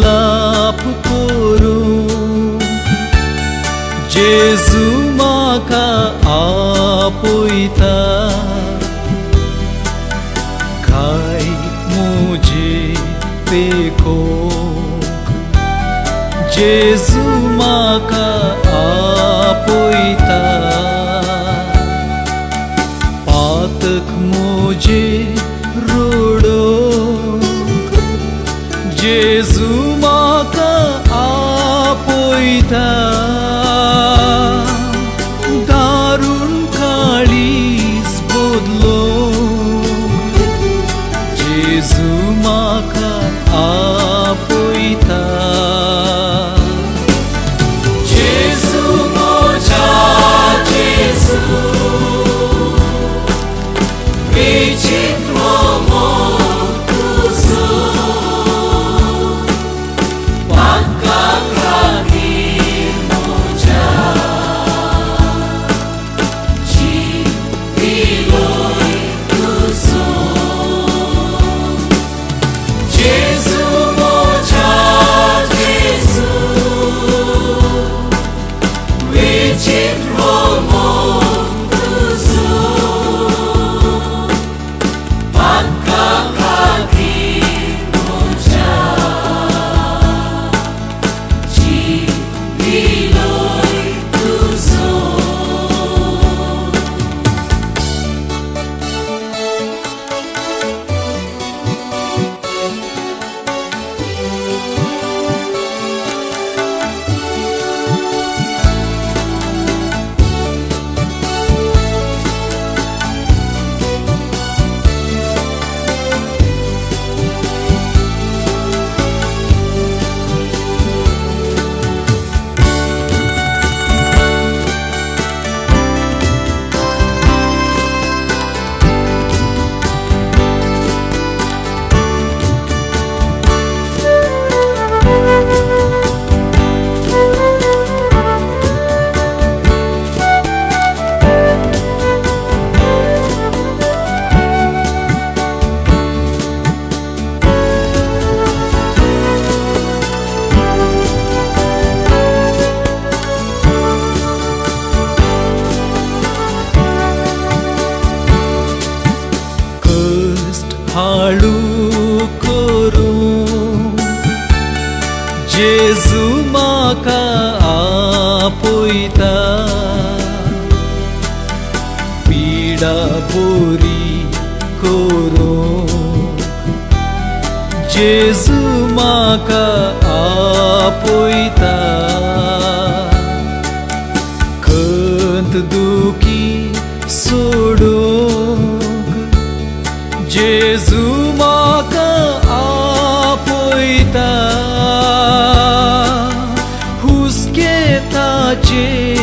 लाप जेजू म्हाका आपयता पिता म्हजे देखो। जेजू म्हाका जेजू म्हाका आपयता हाळू करूं? जेजू म्हाका आपयता पिडा बोरी करूं? जेजू म्हाका आपयता खंत दुखी सोडूं शेताचे